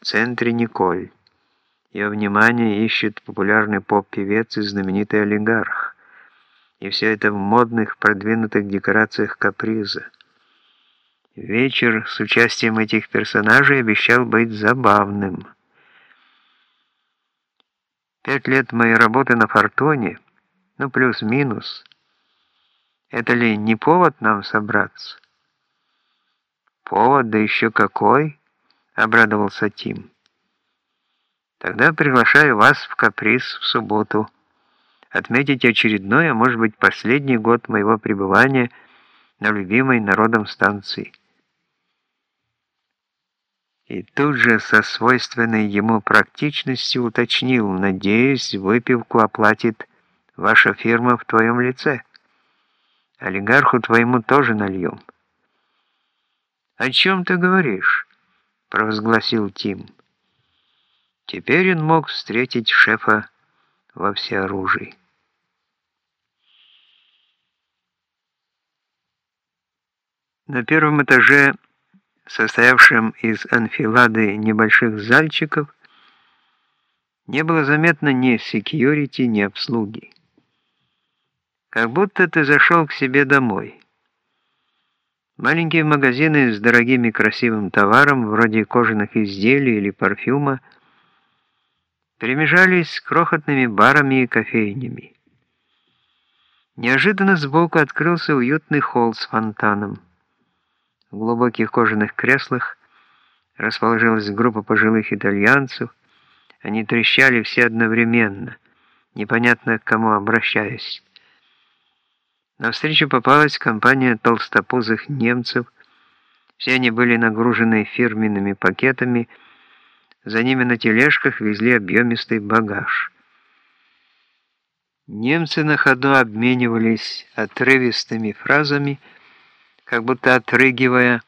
В центре Николь. Ее внимание ищет популярный поп-певец и знаменитый олигарх. И все это в модных, продвинутых декорациях каприза. Вечер с участием этих персонажей обещал быть забавным. Пять лет моей работы на «Фортуне», ну плюс-минус, это ли не повод нам собраться? Повод, да еще какой, обрадовался Тим. Тогда приглашаю вас в каприз в субботу. Отметить очередной, а может быть последний год моего пребывания на любимой народом станции. И тут же со свойственной ему практичностью уточнил, надеюсь, выпивку оплатит ваша фирма в твоем лице. Олигарху твоему тоже нальем. «О чем ты говоришь?» — провозгласил Тим. Теперь он мог встретить шефа во всеоружии. На первом этаже, состоявшем из анфилады небольших зальчиков, не было заметно ни секьюрити, ни обслуги. Как будто ты зашел к себе домой. Маленькие магазины с дорогим и красивым товаром, вроде кожаных изделий или парфюма, перемежались с крохотными барами и кофейнями. Неожиданно сбоку открылся уютный холл с фонтаном. В глубоких кожаных креслах расположилась группа пожилых итальянцев. Они трещали все одновременно, непонятно к кому обращаясь. На встречу попалась компания толстопузых немцев. Все они были нагружены фирменными пакетами. За ними на тележках везли объемистый багаж. Немцы на ходу обменивались отрывистыми фразами, как будто отрыгивая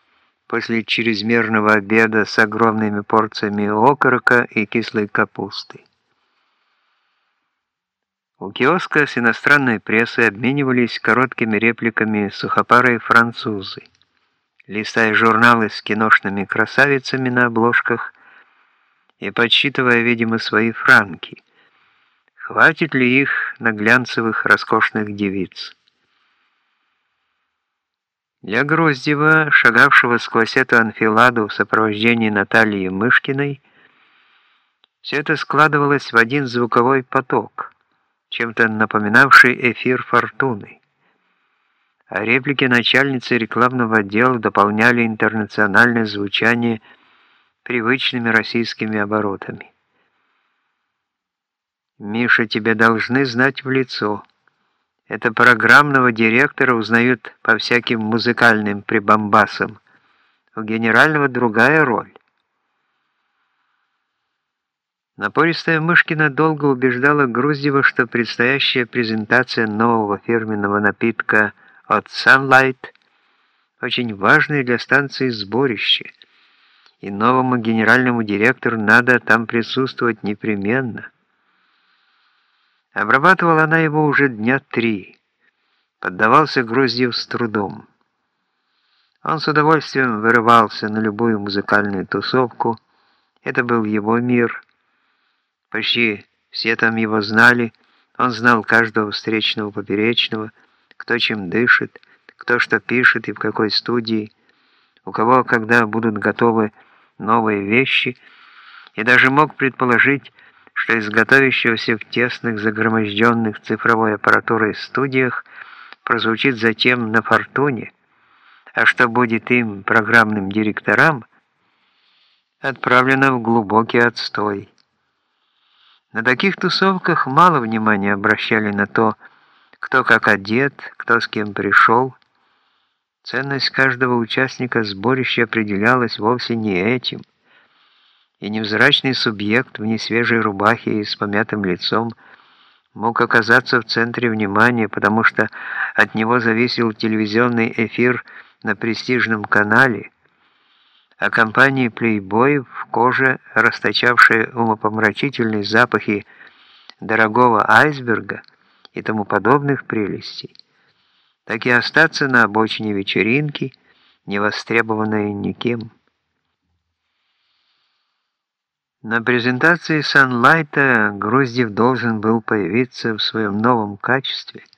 после чрезмерного обеда с огромными порциями окорока и кислой капусты. У киоска с иностранной прессой обменивались короткими репликами сухопарые французы, листая журналы с киношными красавицами на обложках и подсчитывая, видимо, свои франки. Хватит ли их на глянцевых роскошных девиц? Для Гроздева, шагавшего сквозь эту анфиладу в сопровождении Натальи Мышкиной, все это складывалось в один звуковой поток – чем-то напоминавший эфир «Фортуны». А реплики начальницы рекламного отдела дополняли интернациональное звучание привычными российскими оборотами. «Миша, тебя должны знать в лицо. Это программного директора узнают по всяким музыкальным прибамбасам. У генерального другая роль. Напористая Мышкина долго убеждала Груздева, что предстоящая презентация нового фирменного напитка от Sunlight очень важное для станции сборище, и новому генеральному директору надо там присутствовать непременно. Обрабатывала она его уже дня три. Поддавался Груздев с трудом. Он с удовольствием вырывался на любую музыкальную тусовку. Это был его мир – Почти все там его знали, он знал каждого встречного поперечного, кто чем дышит, кто что пишет и в какой студии, у кого когда будут готовы новые вещи, и даже мог предположить, что из готовящегося в тесных, загроможденных цифровой аппаратурой студиях прозвучит затем на «Фортуне», а что будет им, программным директорам, отправлено в глубокий отстой. На таких тусовках мало внимания обращали на то, кто как одет, кто с кем пришел. Ценность каждого участника сборища определялась вовсе не этим. И невзрачный субъект в несвежей рубахе и с помятым лицом мог оказаться в центре внимания, потому что от него зависел телевизионный эфир на престижном канале, а компании Playboy в коже, расточавшие умопомрачительные запахи дорогого айсберга и тому подобных прелестей, так и остаться на обочине вечеринки, не востребованной никем. На презентации Санлайта Груздев должен был появиться в своем новом качестве –